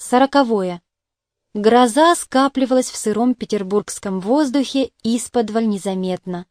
Сороковое. Гроза скапливалась в сыром петербургском воздухе исподволь незаметно.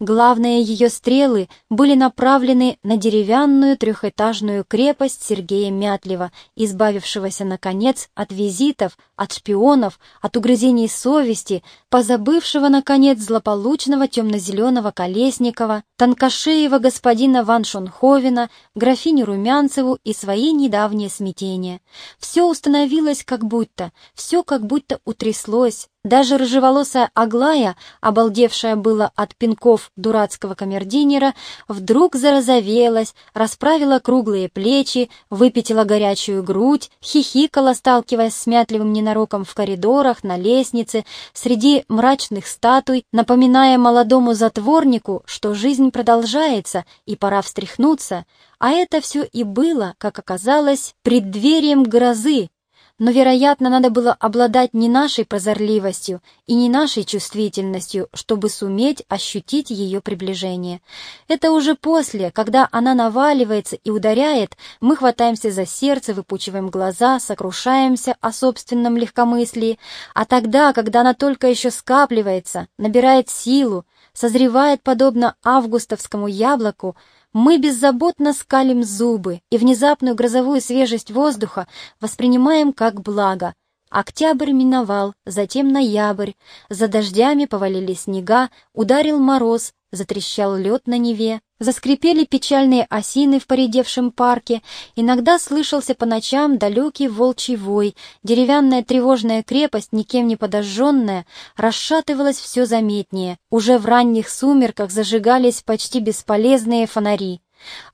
Главные ее стрелы были направлены на деревянную трехэтажную крепость Сергея Мятлева, избавившегося, наконец, от визитов, от шпионов, от угрызений совести, позабывшего, наконец, злополучного темно-зеленого Колесникова, тонкошеего господина Ван Шонховена, графиню Румянцеву и свои недавние смятения. Все установилось как будто, все как будто утряслось, даже рыжеволосая Аглая, обалдевшая было от пинков дурацкого камердинера, вдруг зарозовелась, расправила круглые плечи, выпятила горячую грудь, хихикала, сталкиваясь с мятливым ненароком в коридорах, на лестнице, среди мрачных статуй, напоминая молодому затворнику, что жизнь продолжается и пора встряхнуться, а это все и было, как оказалось, преддверием грозы, но, вероятно, надо было обладать не нашей прозорливостью и не нашей чувствительностью, чтобы суметь ощутить ее приближение. Это уже после, когда она наваливается и ударяет, мы хватаемся за сердце, выпучиваем глаза, сокрушаемся о собственном легкомыслии, а тогда, когда она только еще скапливается, набирает силу, созревает подобно августовскому яблоку, мы беззаботно скалим зубы и внезапную грозовую свежесть воздуха воспринимаем как благо. Октябрь миновал, затем ноябрь, за дождями повалили снега, ударил мороз, затрещал лед на Неве, заскрипели печальные осины в поредевшем парке, иногда слышался по ночам далекий волчий вой, деревянная тревожная крепость, никем не подожженная, расшатывалась все заметнее, уже в ранних сумерках зажигались почти бесполезные фонари.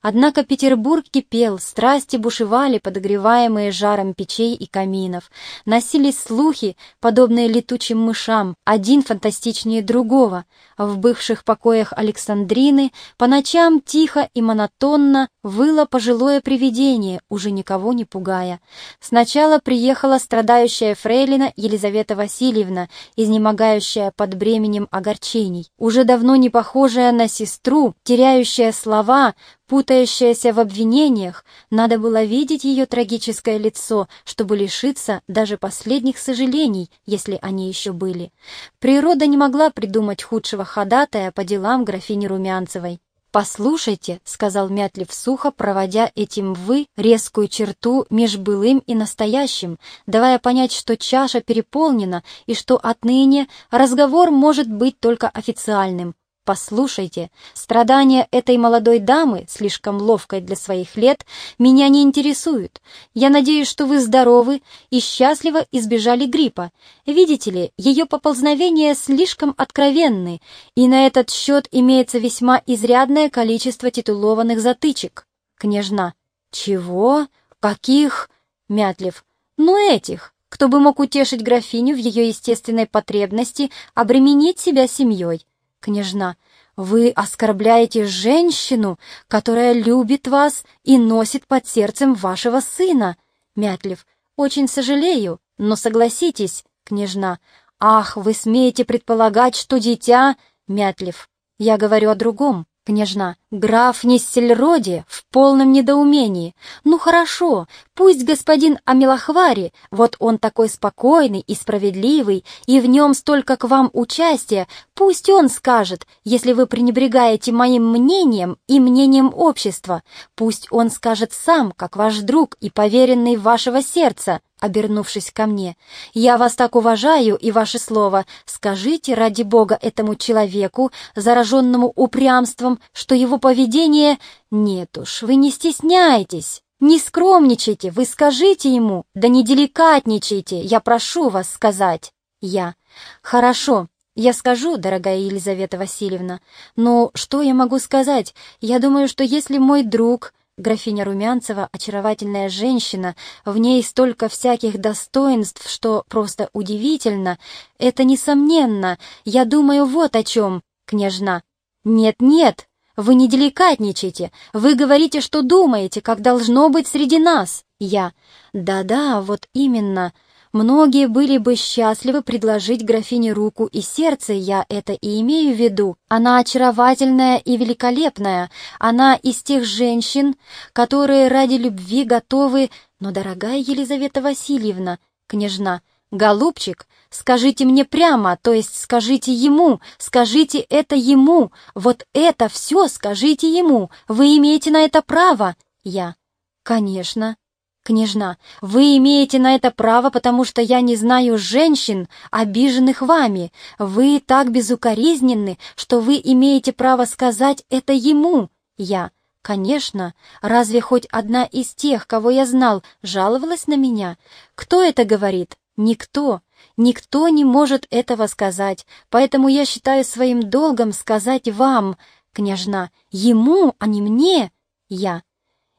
Однако Петербург кипел, страсти бушевали, подогреваемые жаром печей и каминов. Носились слухи, подобные летучим мышам, один фантастичнее другого. В бывших покоях Александрины по ночам тихо и монотонно выло пожилое привидение, уже никого не пугая. Сначала приехала страдающая фрейлина Елизавета Васильевна, изнемогающая под бременем огорчений, уже давно не похожая на сестру, теряющая слова, путающаяся в обвинениях, надо было видеть ее трагическое лицо, чтобы лишиться даже последних сожалений, если они еще были. Природа не могла придумать худшего ходатая по делам графини Румянцевой. «Послушайте», — сказал Мятлив сухо, проводя этим «вы» резкую черту меж былым и настоящим, давая понять, что чаша переполнена и что отныне разговор может быть только официальным, «Послушайте, страдания этой молодой дамы, слишком ловкой для своих лет, меня не интересуют. Я надеюсь, что вы здоровы и счастливо избежали гриппа. Видите ли, ее поползновения слишком откровенны, и на этот счет имеется весьма изрядное количество титулованных затычек. Княжна. Чего? Каких? Мятлев. Ну, этих, кто бы мог утешить графиню в ее естественной потребности обременить себя семьей. «Княжна, вы оскорбляете женщину, которая любит вас и носит под сердцем вашего сына!» Мятлев, «Очень сожалею, но согласитесь, княжна. Ах, вы смеете предполагать, что дитя...» Мятлев, «Я говорю о другом. Княжна, граф Нессельроди в полном недоумении. Ну хорошо, пусть господин Амилахвари, вот он такой спокойный и справедливый, и в нем столько к вам участия, пусть он скажет, если вы пренебрегаете моим мнением и мнением общества. Пусть он скажет сам, как ваш друг и поверенный вашего сердца обернувшись ко мне. «Я вас так уважаю, и ваше слово. Скажите, ради Бога, этому человеку, зараженному упрямством, что его поведение... Нет уж, вы не стесняйтесь, не скромничайте, вы скажите ему, да не деликатничайте, я прошу вас сказать». Я. «Хорошо, я скажу, дорогая Елизавета Васильевна, но что я могу сказать? Я думаю, что если мой друг...» Графиня Румянцева — очаровательная женщина, в ней столько всяких достоинств, что просто удивительно. Это несомненно. Я думаю вот о чем, княжна. Нет-нет, вы не деликатничайте. Вы говорите, что думаете, как должно быть среди нас. Я. Да-да, вот именно. Многие были бы счастливы предложить графине руку и сердце, я это и имею в виду. Она очаровательная и великолепная, она из тех женщин, которые ради любви готовы... Но, дорогая Елизавета Васильевна, княжна, голубчик, скажите мне прямо, то есть скажите ему, скажите это ему, вот это все скажите ему, вы имеете на это право. Я, конечно, «Княжна, вы имеете на это право, потому что я не знаю женщин, обиженных вами. Вы так безукоризненны, что вы имеете право сказать это ему». Я, «Конечно, разве хоть одна из тех, кого я знал, жаловалась на меня? Кто это говорит? Никто. Никто не может этого сказать, поэтому я считаю своим долгом сказать вам, княжна, ему, а не мне». Я,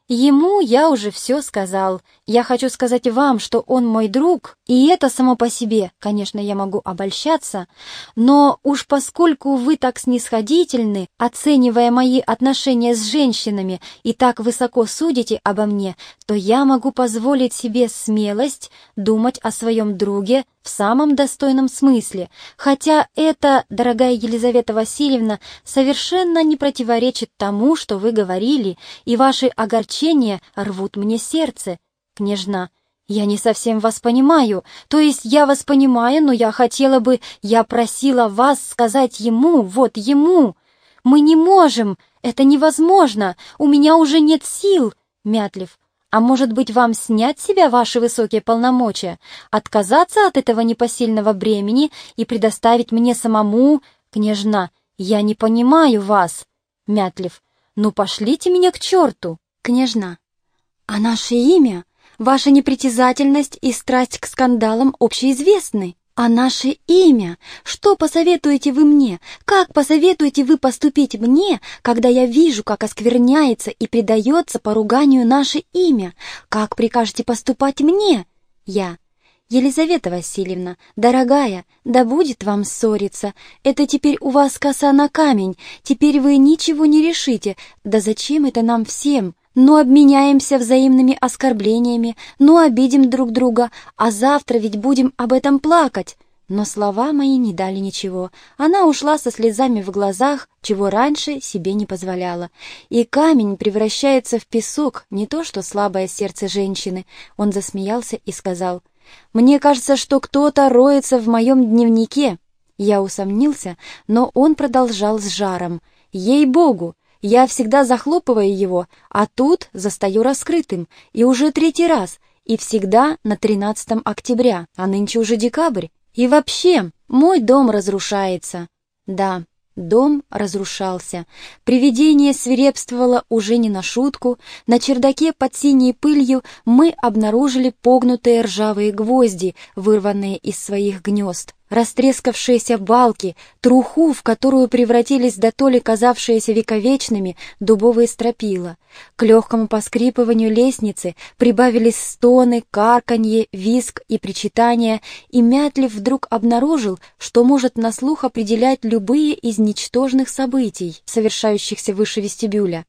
Ему я уже все сказал. Я хочу сказать вам, что он мой друг, и это само по себе, конечно, я могу обольщаться, но уж поскольку вы так снисходительны, оценивая мои отношения с женщинами и так высоко судите обо мне, то я могу позволить себе смелость думать о своем друге в самом достойном смысле, хотя это, дорогая Елизавета Васильевна, совершенно не противоречит тому, что вы говорили, и ваши огорчения рвут мне сердце. Княжна, я не совсем вас понимаю, то есть я вас понимаю, но я хотела бы, я просила вас сказать ему, вот ему. Мы не можем, это невозможно, у меня уже нет сил, Мятлев. А может быть, вам снять с себя ваши высокие полномочия, отказаться от этого непосильного бремени и предоставить мне самому, княжна, я не понимаю вас, Мятлев. Ну, пошлите меня к черту, княжна. А наше имя, ваша непритязательность и страсть к скандалам общеизвестны. А наше имя? Что посоветуете вы мне? Как посоветуете вы поступить мне, когда я вижу, как оскверняется и предается поруганию наше имя? Как прикажете поступать мне? Я. Елизавета Васильевна, дорогая, да будет вам ссориться. Это теперь у вас коса на камень. Теперь вы ничего не решите. Да зачем это нам всем? Ну обменяемся взаимными оскорблениями, ну обидим друг друга, а завтра ведь будем об этом плакать. Но слова мои не дали ничего. Она ушла со слезами в глазах, чего раньше себе не позволяла. И камень превращается в песок, не то что слабое сердце женщины. Он засмеялся и сказал, «Мне кажется, что кто-то роется в моем дневнике». Я усомнился, но он продолжал с жаром. «Ей-богу! Я всегда захлопываю его, а тут застаю раскрытым, и уже третий раз, и всегда на 13 октября, а нынче уже декабрь. И вообще, мой дом разрушается. Да, Дом разрушался. Привидение свирепствовало уже не на шутку. На чердаке под синей пылью мы обнаружили погнутые ржавые гвозди, вырванные из своих гнезд растрескавшиеся балки, труху, в которую превратились до то ли казавшиеся вековечными дубовые стропила. К легкому поскрипыванию лестницы прибавились стоны, карканье, виск и причитания, и Мятлев вдруг обнаружил, что может на слух определять любые из ничтожных событий, совершающихся выше вестибюля.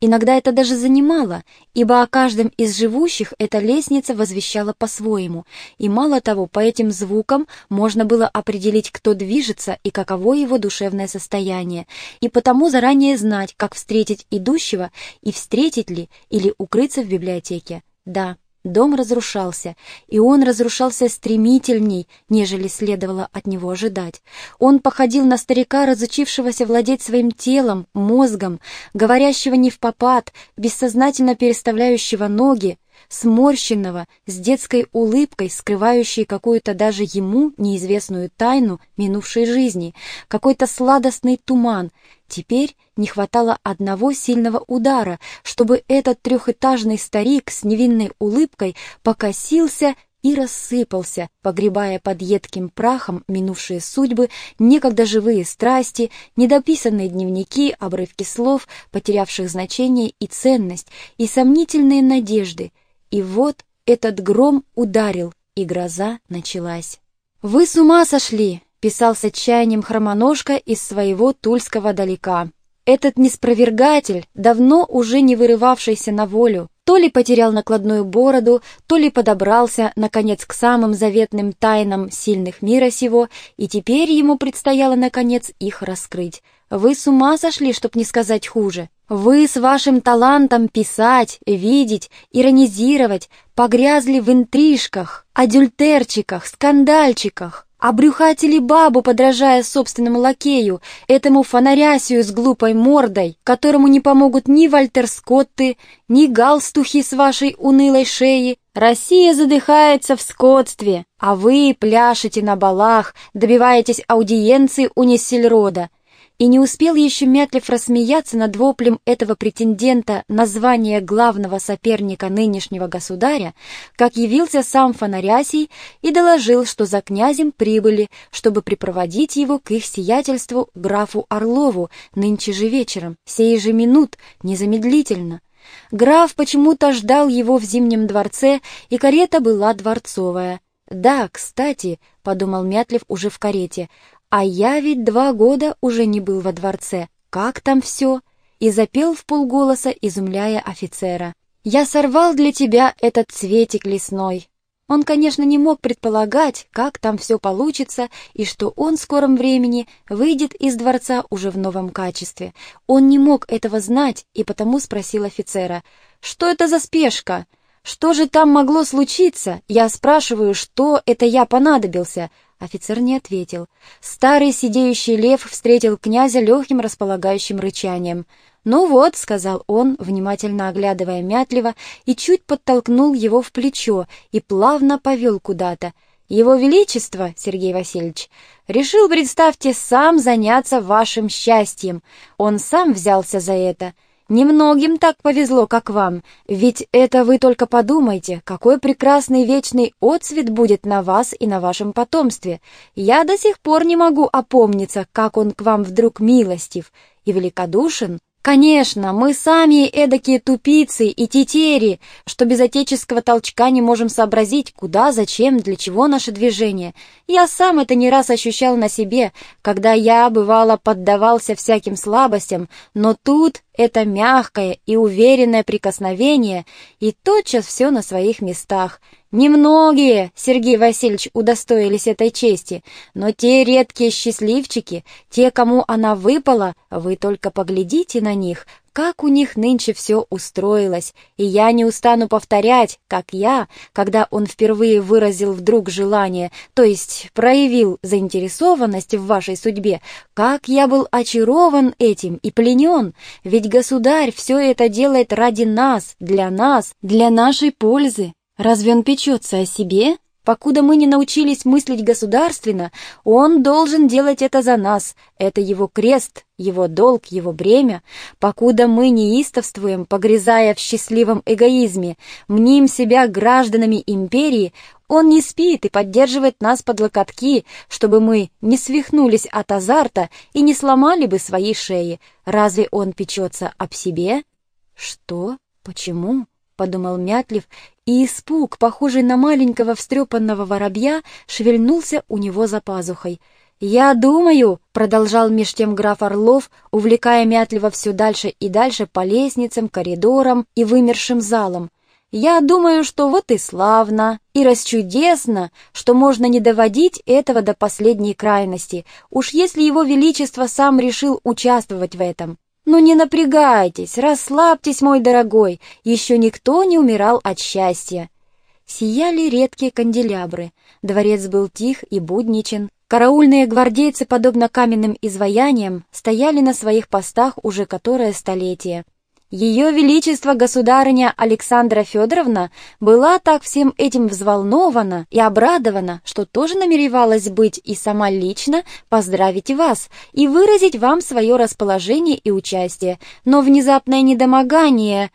Иногда это даже занимало, ибо о каждом из живущих эта лестница возвещала по-своему, и мало того, по этим звукам можно было определить, кто движется и каково его душевное состояние, и потому заранее знать, как встретить идущего и встретить ли или укрыться в библиотеке. Да, Дом разрушался, и он разрушался стремительней, нежели следовало от него ожидать. Он походил на старика, разучившегося владеть своим телом, мозгом, говорящего не в попад, бессознательно переставляющего ноги, сморщенного, с детской улыбкой, скрывающей какую-то даже ему неизвестную тайну минувшей жизни, какой-то сладостный туман. Теперь не хватало одного сильного удара, чтобы этот трехэтажный старик с невинной улыбкой покосился и рассыпался, погребая под едким прахом минувшие судьбы, некогда живые страсти, недописанные дневники, обрывки слов, потерявших значение и ценность, и сомнительные надежды — и вот этот гром ударил, и гроза началась. «Вы с ума сошли!» — писал с отчаянием хромоножка из своего тульского далека. Этот неспровергатель, давно уже не вырывавшийся на волю, то ли потерял накладную бороду, то ли подобрался, наконец, к самым заветным тайнам сильных мира сего, и теперь ему предстояло, наконец, их раскрыть. Вы с ума сошли, чтоб не сказать хуже. Вы с вашим талантом писать, видеть, иронизировать погрязли в интрижках, адюльтерчиках, скандальчиках. Обрюхатили бабу, подражая собственному лакею, этому фонарясию с глупой мордой, которому не помогут ни Вальтер Скотты, ни галстухи с вашей унылой шеи. Россия задыхается в скотстве, а вы пляшете на балах, добиваетесь аудиенции у Нессельрода. И не успел еще Мятлев рассмеяться над воплем этого претендента на звание главного соперника нынешнего государя, как явился сам Фонарясий и доложил, что за князем прибыли, чтобы припроводить его к их сиятельству графу Орлову нынче же вечером, сей же минут, незамедлительно. Граф почему-то ждал его в Зимнем дворце, и карета была дворцовая. «Да, кстати», — подумал Мятлев уже в карете, а я ведь два года уже не был во дворце. Как там все? И запел в полголоса, изумляя офицера. Я сорвал для тебя этот цветик лесной. Он, конечно, не мог предполагать, как там все получится, и что он в скором времени выйдет из дворца уже в новом качестве. Он не мог этого знать, и потому спросил офицера, «Что это за спешка? Что же там могло случиться? Я спрашиваю, что это я понадобился?» Офицер не ответил. Старый сидеющий лев встретил князя легким располагающим рычанием. «Ну вот», — сказал он, внимательно оглядывая Мятлева, и чуть подтолкнул его в плечо и плавно повел куда-то. «Его Величество, Сергей Васильевич, решил, представьте, сам заняться вашим счастьем. Он сам взялся за это». Немногим так повезло, как вам, ведь это вы только подумайте, какой прекрасный вечный отцвет будет на вас и на вашем потомстве. Я до сих пор не могу опомниться, как он к вам вдруг милостив и великодушен, Конечно, мы сами эдакие тупицы и тетери, что без отеческого толчка не можем сообразить, куда, зачем, для чего наше движение. Я сам это не раз ощущал на себе, когда я, бывало, поддавался всяким слабостям, но тут это мягкое и уверенное прикосновение, и тотчас все на своих местах. Немногие, Сергей Васильевич, удостоились этой чести, но те редкие счастливчики, те, кому она выпала, вы только поглядите на них, как у них нынче все устроилось, и я не устану повторять, как я, когда он впервые выразил вдруг желание, то есть проявил заинтересованность в вашей судьбе, как я был очарован этим и пленен, ведь государь все это делает ради нас, для нас, для нашей пользы. Разве он печется о себе? Покуда мы не научились мыслить государственно, он должен делать это за нас. Это его крест, его долг, его бремя. Покуда мы неистовствуем, погрязая в счастливом эгоизме, мним себя гражданами империи, он не спит и поддерживает нас под локотки, чтобы мы не свихнулись от азарта и не сломали бы свои шеи. Разве он печется об себе? Что? Почему? — подумал Мятлив, и испуг, похожий на маленького встрепанного воробья, шевельнулся у него за пазухой. «Я думаю», — продолжал меж тем граф Орлов, увлекая Мятлива все дальше и дальше по лестницам, коридорам и вымершим залам, «я думаю, что вот и славно, и расчудесно, что можно не доводить этого до последней крайности, уж если его величество сам решил участвовать в этом». «Ну не напрягайтесь, расслабьтесь, мой дорогой, еще никто не умирал от счастья». Сияли редкие канделябры, дворец был тих и будничен, караульные гвардейцы, подобно каменным изваяниям, стояли на своих постах уже которое столетие. Ее Величество государыня Александра Федоровна была так всем этим взволнована и обрадована, что тоже намеревалась быть и сама лично поздравить вас и выразить вам свое расположение и участие, но внезапное недомогание...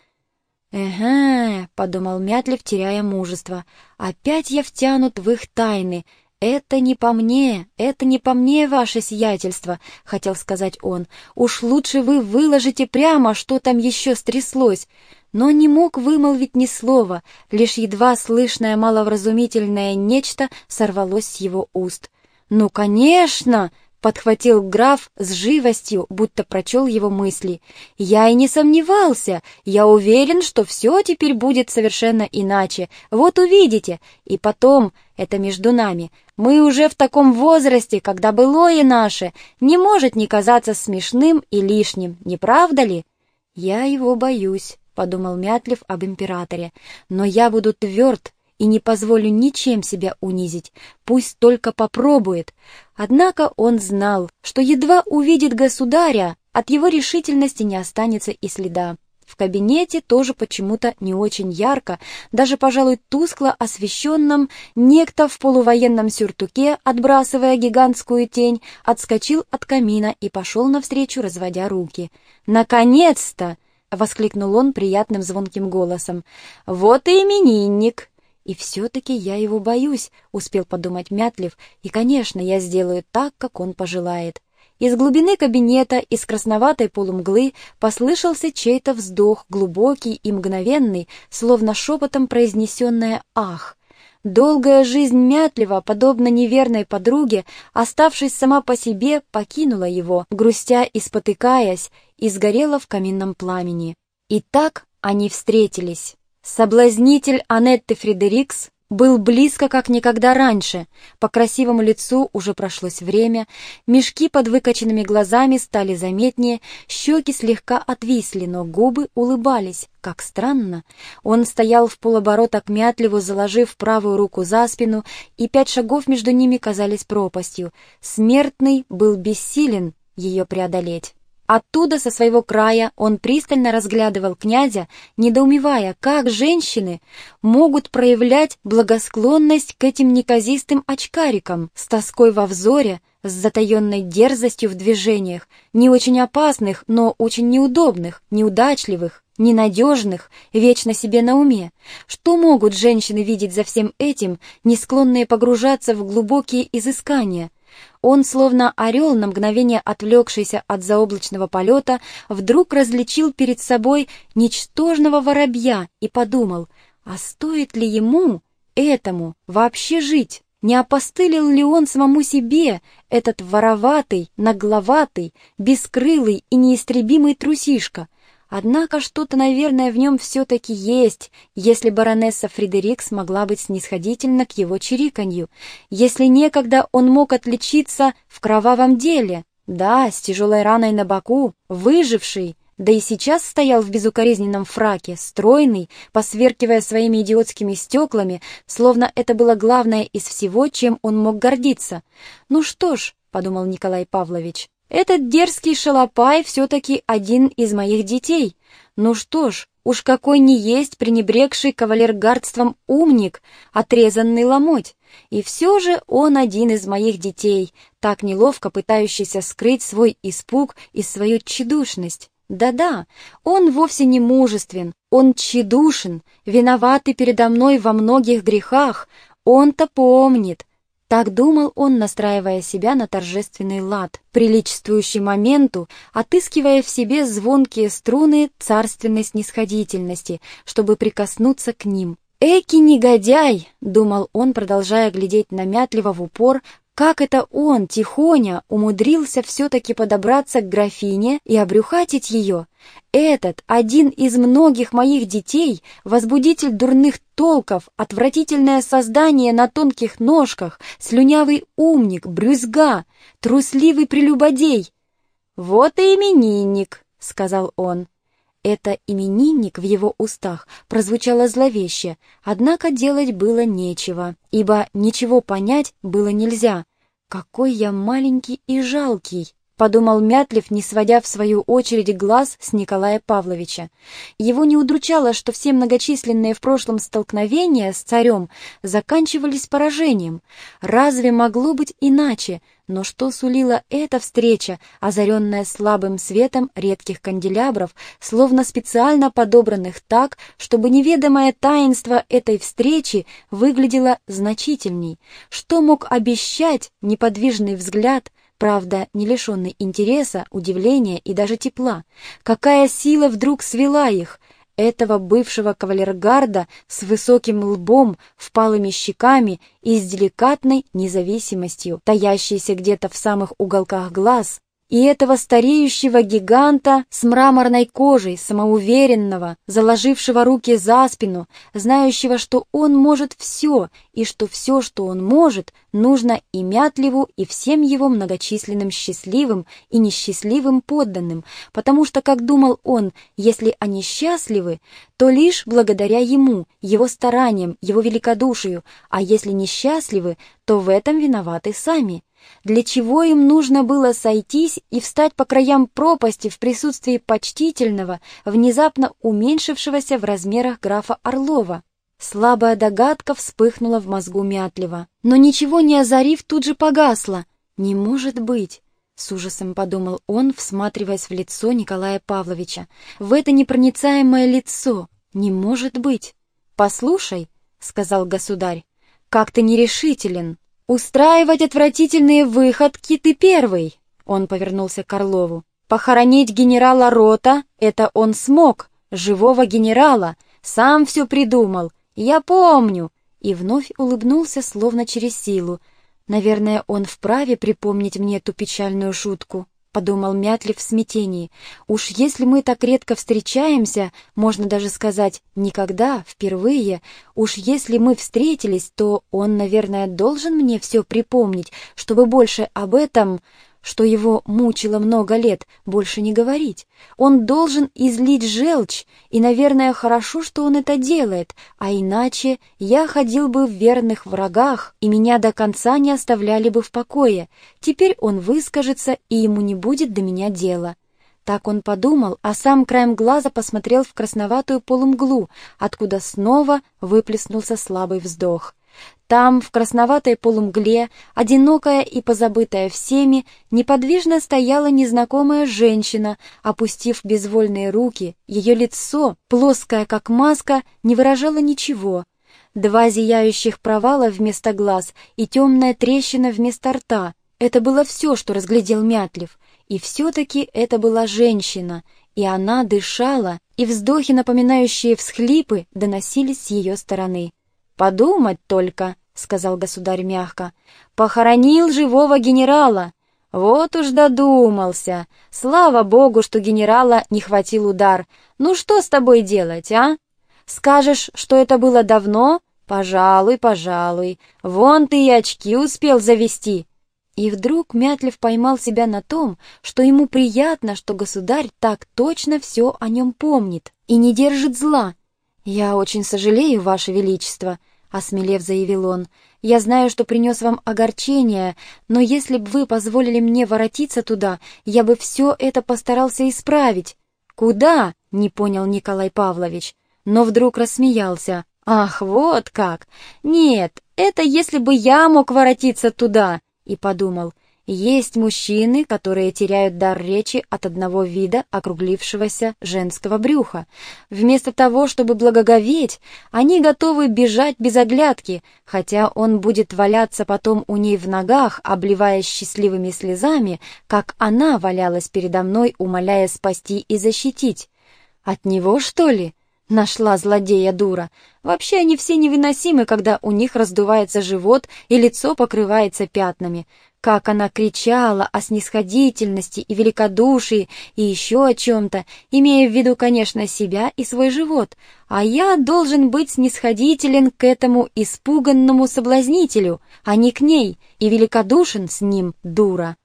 «Эге», — подумал Мятлев, теряя мужество, — «опять я втянут в их тайны, «Это не по мне, это не по мне, ваше сиятельство», — хотел сказать он. «Уж лучше вы выложите прямо, что там еще стряслось». Но не мог вымолвить ни слова, лишь едва слышное маловразумительное нечто сорвалось с его уст. «Ну, конечно!» подхватил граф с живостью, будто прочел его мысли. «Я и не сомневался. Я уверен, что все теперь будет совершенно иначе. Вот увидите. И потом, это между нами, мы уже в таком возрасте, когда былое наше не может не казаться смешным и лишним, не правда ли?» «Я его боюсь», — подумал Мятлев об императоре. «Но я буду тверд» и не позволю ничем себя унизить, пусть только попробует. Однако он знал, что едва увидит государя, от его решительности не останется и следа. В кабинете тоже почему-то не очень ярко, даже, пожалуй, тускло освещенном, некто в полувоенном сюртуке, отбрасывая гигантскую тень, отскочил от камина и пошел навстречу, разводя руки. «Наконец-то!» — воскликнул он приятным звонким голосом. «Вот и именинник!» «И все-таки я его боюсь», — успел подумать Мятлев, «и, конечно, я сделаю так, как он пожелает». Из глубины кабинета, из красноватой полумглы, послышался чей-то вздох, глубокий и мгновенный, словно шепотом произнесенное «ах». Долгая жизнь Мятлева, подобно неверной подруге, оставшись сама по себе, покинула его, грустя и спотыкаясь, и сгорела в каминном пламени. И так они встретились. Соблазнитель Анетты Фредерикс был близко, как никогда раньше. По красивому лицу уже прошлось время, мешки под выкоченными глазами стали заметнее, щеки слегка отвисли, но губы улыбались. Как странно. Он стоял в полоборота к Мятлеву, заложив правую руку за спину, и пять шагов между ними казались пропастью. Смертный был бессилен ее преодолеть. Оттуда, со своего края, он пристально разглядывал князя, недоумевая, как женщины могут проявлять благосклонность к этим неказистым очкарикам, с тоской во взоре, с затаенной дерзостью в движениях, не очень опасных, но очень неудобных, неудачливых, ненадежных, вечно себе на уме. Что могут женщины видеть за всем этим, не склонные погружаться в глубокие изыскания – он, словно орел, на мгновение отвлекшийся от заоблачного полета, вдруг различил перед собой ничтожного воробья и подумал, а стоит ли ему, этому, вообще жить? Не опостылил ли он самому себе, этот вороватый, нагловатый, бескрылый и неистребимый трусишка — Однако что-то, наверное, в нем все-таки есть, если баронесса Фредерик смогла быть снисходительна к его чириканью, если некогда он мог отличиться в кровавом деле, да, с тяжелой раной на боку, выживший, да и сейчас стоял в безукоризненном фраке, стройный, посверкивая своими идиотскими стеклами, словно это было главное из всего, чем он мог гордиться. «Ну что ж», — подумал Николай Павлович, этот дерзкий шалопай все-таки один из моих детей. Ну что ж, уж какой не есть пренебрегший кавалергардством умник, отрезанный ломоть. И все же он один из моих детей, так неловко пытающийся скрыть свой испуг и свою тщедушность. Да-да, он вовсе не мужествен, он тщедушен, виноватый передо мной во многих грехах, он-то помнит, так думал он, настраивая себя на торжественный лад, приличествующий моменту, отыскивая в себе звонкие струны царственной снисходительности, чтобы прикоснуться к ним. «Эки негодяй!» — думал он, продолжая глядеть намятливо в упор, как это он, тихоня, умудрился все-таки подобраться к графине и обрюхатить ее? Этот, один из многих моих детей, возбудитель дурных толков, отвратительное создание на тонких ножках, слюнявый умник, брюзга, трусливый прелюбодей. «Вот и именинник», — сказал он. Это именинник в его устах прозвучало зловеще, однако делать было нечего, ибо ничего понять было нельзя. «Какой я маленький и жалкий!» — подумал Мятлев, не сводя в свою очередь глаз с Николая Павловича. Его не удручало, что все многочисленные в прошлом столкновения с царем заканчивались поражением. Разве могло быть иначе? Но что сулила эта встреча, озаренная слабым светом редких канделябров, словно специально подобранных так, чтобы неведомое таинство этой встречи выглядело значительней? Что мог обещать неподвижный взгляд, правда, не лишенный интереса, удивления и даже тепла? Какая сила вдруг свела их? этого бывшего кавалергарда с высоким лбом, впалыми щеками и с деликатной независимостью, таящейся где-то в самых уголках глаз, и этого стареющего гиганта с мраморной кожей, самоуверенного, заложившего руки за спину, знающего, что он может все, и что все, что он может, нужно и Мятливу, и всем его многочисленным счастливым и несчастливым подданным, потому что, как думал он, если они счастливы, то лишь благодаря ему, его стараниям, его великодушию, а если несчастливы, то в этом виноваты сами. Для чего им нужно было сойтись и встать по краям пропасти в присутствии почтительного, внезапно уменьшившегося в размерах графа Орлова? Слабая догадка вспыхнула в мозгу Мятлева. Но ничего не озарив, тут же погасла. «Не может быть!» — с ужасом подумал он, всматриваясь в лицо Николая Павловича. «В это непроницаемое лицо! Не может быть!» «Послушай!» — сказал государь. «Как ты нерешителен!» «Устраивать отвратительные выходки ты первый!» Он повернулся к Орлову. «Похоронить генерала Рота — это он смог, живого генерала, сам все придумал, я помню!» И вновь улыбнулся, словно через силу. «Наверное, он вправе припомнить мне эту печальную шутку». — подумал Мятлив в смятении. «Уж если мы так редко встречаемся, можно даже сказать, никогда, впервые, уж если мы встретились, то он, наверное, должен мне все припомнить, чтобы больше об этом...» что его мучило много лет, больше не говорить. Он должен излить желчь, и, наверное, хорошо, что он это делает, а иначе я ходил бы в верных врагах, и меня до конца не оставляли бы в покое. Теперь он выскажется, и ему не будет до меня дела. Так он подумал, а сам краем глаза посмотрел в красноватую полумглу, откуда снова выплеснулся слабый вздох. Там, в красноватой полумгле, одинокая и позабытая всеми, неподвижно стояла незнакомая женщина, опустив безвольные руки, ее лицо, плоское как маска, не выражало ничего. Два зияющих провала вместо глаз и темная трещина вместо рта — это было все, что разглядел Мятлев. И все-таки это была женщина, и она дышала, и вздохи, напоминающие всхлипы, доносились с ее стороны. «Подумать только!» — сказал государь мягко. «Похоронил живого генерала! Вот уж додумался! Слава богу, что генерала не хватил удар! Ну что с тобой делать, а? Скажешь, что это было давно? Пожалуй, пожалуй. Вон ты и очки успел завести!» И вдруг Мятлев поймал себя на том, что ему приятно, что государь так точно все о нем помнит и не держит зла. «Я очень сожалею, Ваше Величество», — осмелев заявил он. «Я знаю, что принес вам огорчение, но если бы вы позволили мне воротиться туда, я бы все это постарался исправить». «Куда?» — не понял Николай Павлович, но вдруг рассмеялся. «Ах, вот как! Нет, это если бы я мог воротиться туда!» И подумал, есть мужчины, которые теряют дар речи от одного вида округлившегося женского брюха. Вместо того, чтобы благоговеть, они готовы бежать без оглядки, хотя он будет валяться потом у ней в ногах, обливаясь счастливыми слезами, как она валялась передо мной, умоляя спасти и защитить. От него, что ли? Нашла злодея дура. Вообще они все невыносимы, когда у них раздувается живот и лицо покрывается пятнами. Как она кричала о снисходительности и великодушии и еще о чем-то, имея в виду, конечно, себя и свой живот. А я должен быть снисходителен к этому испуганному соблазнителю, а не к ней, и великодушен с ним, дура.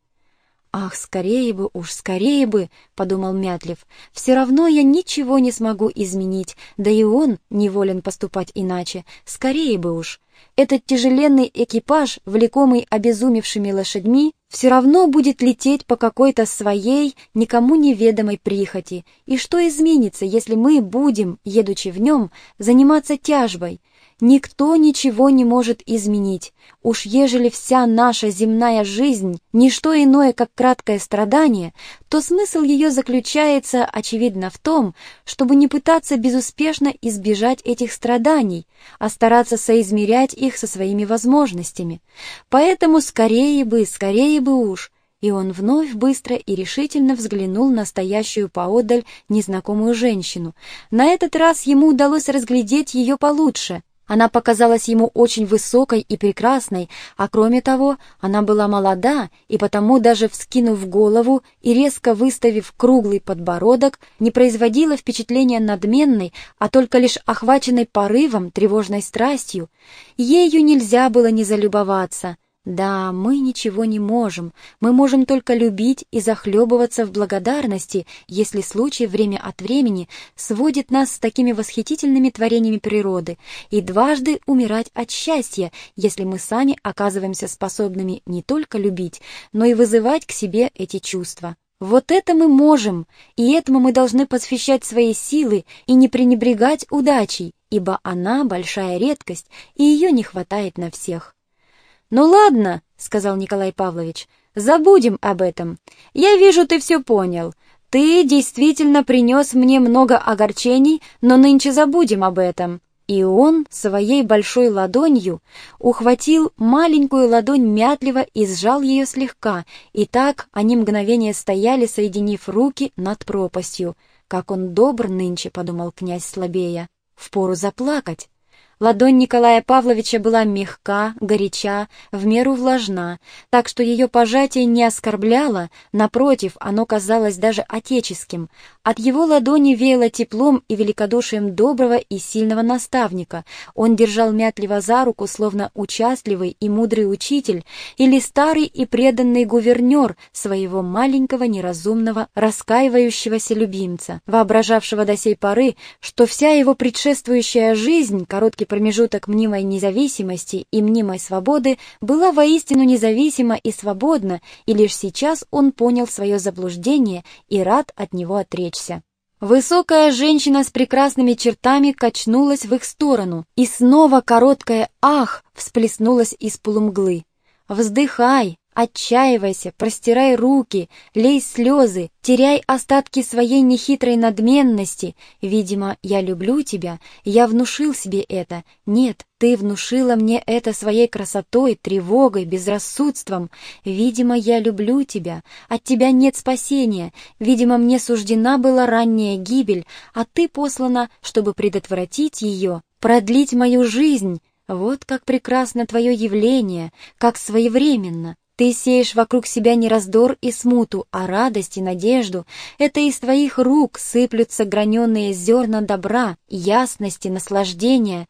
«Ах, скорее бы, уж скорее бы!» — подумал Мятлев. «Все равно я ничего не смогу изменить, да и он неволен поступать иначе. Скорее бы уж!» Этот тяжеленный экипаж, влекомый обезумевшими лошадьми, все равно будет лететь по какой-то своей, никому неведомой прихоти. И что изменится, если мы будем, едучи в нем, заниматься тяжбой? Никто ничего не может изменить. Уж ежели вся наша земная жизнь — не что иное, как краткое страдание, то смысл ее заключается, очевидно, в том, чтобы не пытаться безуспешно избежать этих страданий, а стараться соизмерять их со своими возможностями. Поэтому скорее бы, скорее бы уж, и он вновь быстро и решительно взглянул на стоящую поодаль незнакомую женщину. На этот раз ему удалось разглядеть ее получше. Она показалась ему очень высокой и прекрасной, а кроме того, она была молода, и потому даже вскинув голову и резко выставив круглый подбородок, не производила впечатления надменной, а только лишь охваченной порывом, тревожной страстью. Ею нельзя было не залюбоваться — да, мы ничего не можем, мы можем только любить и захлебываться в благодарности, если случай время от времени сводит нас с такими восхитительными творениями природы, и дважды умирать от счастья, если мы сами оказываемся способными не только любить, но и вызывать к себе эти чувства. Вот это мы можем, и этому мы должны посвящать свои силы и не пренебрегать удачей, ибо она большая редкость, и ее не хватает на всех. «Ну ладно», — сказал Николай Павлович, — «забудем об этом. Я вижу, ты все понял. Ты действительно принес мне много огорчений, но нынче забудем об этом». И он своей большой ладонью ухватил маленькую ладонь мятливо и сжал ее слегка, и так они мгновение стояли, соединив руки над пропастью. «Как он добр нынче», — подумал князь слабея, — «впору заплакать». Ладонь Николая Павловича была мягка, горяча, в меру влажна, так что ее пожатие не оскорбляло, напротив, оно казалось даже отеческим. От его ладони веяло теплом и великодушием доброго и сильного наставника. Он держал мятливо за руку, словно участливый и мудрый учитель или старый и преданный гувернер своего маленького неразумного, раскаивающегося любимца, воображавшего до сей поры, что вся его предшествующая жизнь, короткий промежуток мнимой независимости и мнимой свободы была воистину независима и свободна, и лишь сейчас он понял свое заблуждение и рад от него отречься. Высокая женщина с прекрасными чертами качнулась в их сторону, и снова короткое «ах» всплеснулось из полумглы. «Вздыхай, Отчаивайся, простирай руки, лей слезы, теряй остатки своей нехитрой надменности. Видимо, я люблю тебя, я внушил себе это. Нет, ты внушила мне это своей красотой, тревогой, безрассудством. Видимо, я люблю тебя, от тебя нет спасения. Видимо, мне суждена была ранняя гибель, а ты послана, чтобы предотвратить ее, продлить мою жизнь. Вот как прекрасно твое явление, как своевременно. Ты сеешь вокруг себя не раздор и смуту, а радость и надежду. Это из твоих рук сыплются граненые зерна добра, ясности, наслаждения.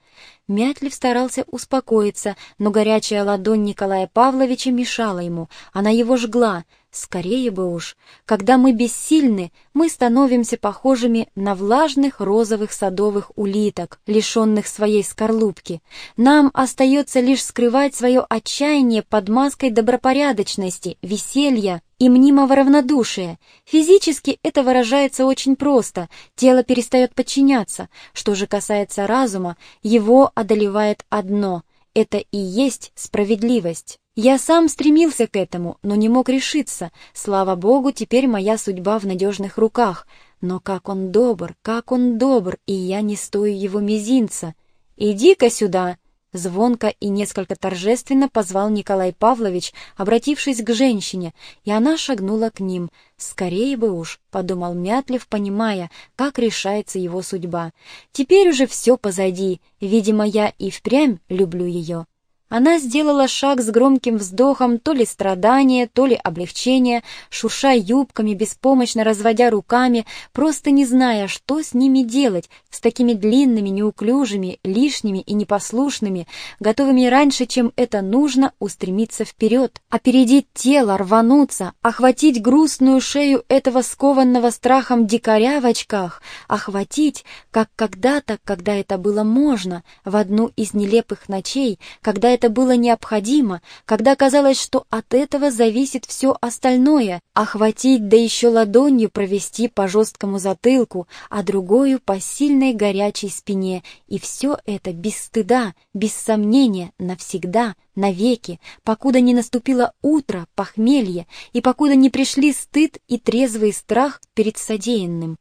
Мятлив старался успокоиться, но горячая ладонь Николая Павловича мешала ему, она его жгла. Скорее бы уж. Когда мы бессильны, мы становимся похожими на влажных розовых садовых улиток, лишенных своей скорлупки. Нам остается лишь скрывать свое отчаяние под маской добропорядочности, веселья и мнимого равнодушия. Физически это выражается очень просто, тело перестает подчиняться. Что же касается разума, его одолевает одно — это и есть справедливость. Я сам стремился к этому, но не мог решиться. Слава Богу, теперь моя судьба в надежных руках. Но как он добр, как он добр, и я не стою его мизинца. «Иди-ка сюда!» Звонко и несколько торжественно позвал Николай Павлович, обратившись к женщине, и она шагнула к ним. «Скорее бы уж», — подумал Мятлев, понимая, как решается его судьба. «Теперь уже все позади, видимо, я и впрямь люблю ее». Она сделала шаг с громким вздохом, то ли страдания, то ли облегчения, шурша юбками, беспомощно разводя руками, просто не зная, что с ними делать, с такими длинными, неуклюжими, лишними и непослушными, готовыми раньше, чем это нужно, устремиться вперед, опередить тело, рвануться, охватить грустную шею этого скованного страхом дикаря в очках, охватить, как когда-то, когда это было можно, в одну из нелепых ночей, когда это было необходимо, когда казалось, что от этого зависит все остальное, охватить, да еще ладонью провести по жесткому затылку, а другую по сильной горячей спине, и все это без стыда, без сомнения, навсегда, навеки, покуда не наступило утро, похмелье, и покуда не пришли стыд и трезвый страх перед содеянным.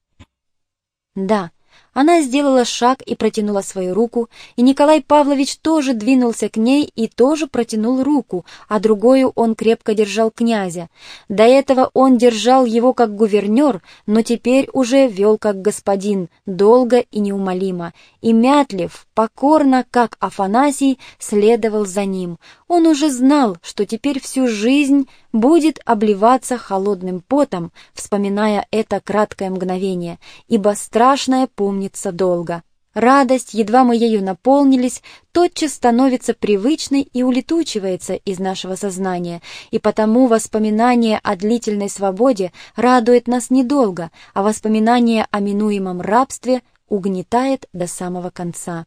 Да, Она сделала шаг и протянула свою руку, и Николай Павлович тоже двинулся к ней и тоже протянул руку, а другую он крепко держал князя. До этого он держал его как гувернер, но теперь уже вел как господин, долго и неумолимо. И Мятлев, покорно, как Афанасий, следовал за ним. Он уже знал, что теперь всю жизнь будет обливаться холодным потом, вспоминая это краткое мгновение, ибо страшное помнится долго. Радость, едва мы ею наполнились, тотчас становится привычной и улетучивается из нашего сознания, и потому воспоминание о длительной свободе радует нас недолго, а воспоминание о минуемом рабстве угнетает до самого конца.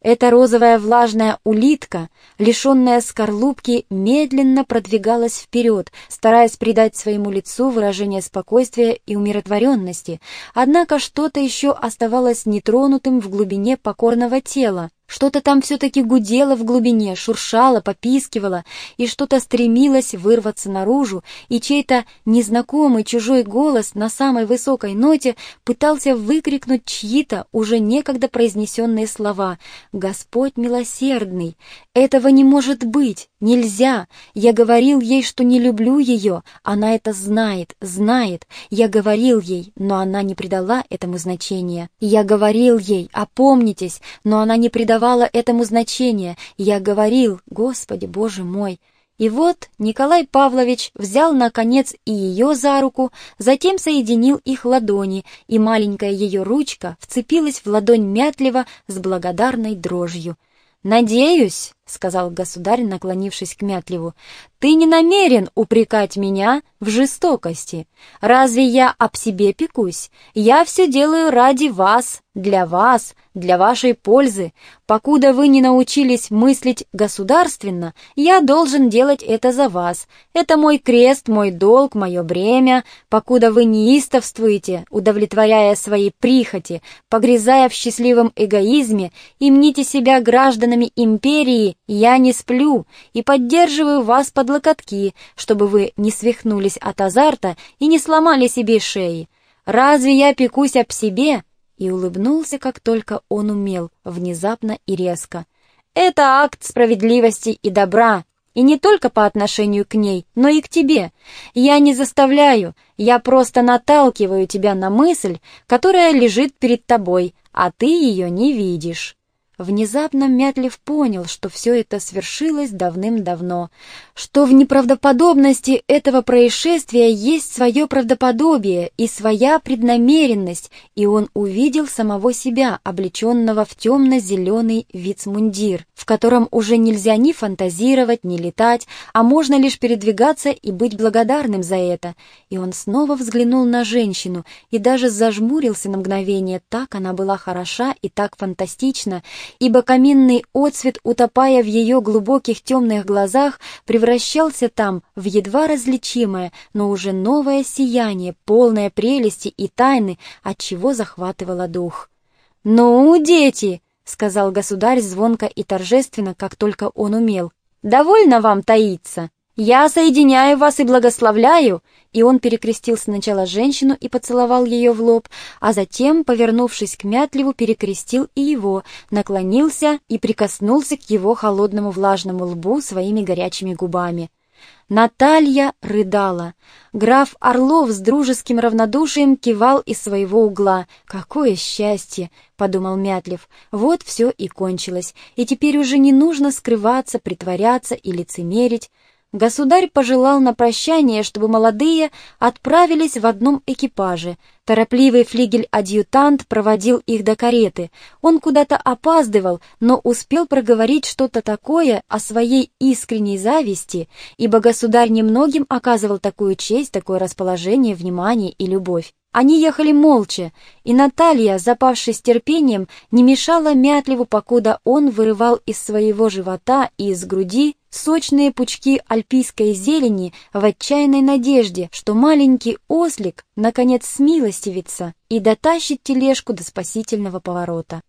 Эта розовая влажная улитка, лишенная скорлупки, медленно продвигалась вперед, стараясь придать своему лицу выражение спокойствия и умиротворенности, однако что-то еще оставалось нетронутым в глубине покорного тела, что-то там все-таки гудело в глубине, шуршало, попискивало, и что-то стремилось вырваться наружу, и чей-то незнакомый чужой голос на самой высокой ноте пытался выкрикнуть чьи-то уже некогда произнесенные слова «Господь милосердный! Этого не может быть! Нельзя! Я говорил ей, что не люблю ее! Она это знает, знает! Я говорил ей, но она не придала этому значения! Я говорил ей, опомнитесь, но она не придавала этому значения. Я говорил, Господи, Боже мой! И вот Николай Павлович взял, наконец, и ее за руку, затем соединил их ладони, и маленькая ее ручка вцепилась в ладонь Мятлева с благодарной дрожью. «Надеюсь», — сказал государь, наклонившись к Мятлеву, — «ты не намерен упрекать меня в жестокости. Разве я об себе пекусь? Я все делаю ради вас, для вас, для вашей пользы. Покуда вы не научились мыслить государственно, я должен делать это за вас. Это мой крест, мой долг, мое бремя. Покуда вы неистовствуете, удовлетворяя свои прихоти, погрязая в счастливом эгоизме и мните себя гражданами империи, я не сплю и поддерживаю вас под локотки, чтобы вы не свихнулись от азарта и не сломали себе шеи. Разве я пекусь об себе?» И улыбнулся, как только он умел, внезапно и резко. «Это акт справедливости и добра, и не только по отношению к ней, но и к тебе. Я не заставляю, я просто наталкиваю тебя на мысль, которая лежит перед тобой, а ты ее не видишь». Внезапно Мятлев понял, что все это свершилось давным-давно, что в неправдоподобности этого происшествия есть свое правдоподобие и своя преднамеренность, и он увидел самого себя, облеченного в темно-зеленый вицмундир, в котором уже нельзя ни фантазировать, ни летать, а можно лишь передвигаться и быть благодарным за это. И он снова взглянул на женщину и даже зажмурился на мгновение, так она была хороша и так фантастична, ибо каминный отсвет, утопая в ее глубоких темных глазах, превращался там в едва различимое, но уже новое сияние, полное прелести и тайны, от чего захватывало дух. «Ну, дети!» — сказал государь звонко и торжественно, как только он умел. «Довольно вам таиться!» «Я соединяю вас и благословляю!» И он перекрестил сначала женщину и поцеловал ее в лоб, а затем, повернувшись к Мятлеву, перекрестил и его, наклонился и прикоснулся к его холодному влажному лбу своими горячими губами. Наталья рыдала. Граф Орлов с дружеским равнодушием кивал из своего угла. «Какое счастье!» — подумал Мятлев. «Вот все и кончилось, и теперь уже не нужно скрываться, притворяться и лицемерить». Государь пожелал на прощание, чтобы молодые отправились в одном экипаже. Торопливый флигель-адъютант проводил их до кареты. Он куда-то опаздывал, но успел проговорить что-то такое о своей искренней зависти, ибо государь немногим оказывал такую честь, такое расположение, внимание и любовь. Они ехали молча, и Наталья, запавшись терпением, не мешала Мятлеву, покуда он вырывал из своего живота и из груди сочные пучки альпийской зелени в отчаянной надежде, что маленький ослик наконец смилостивится и дотащит тележку до спасительного поворота.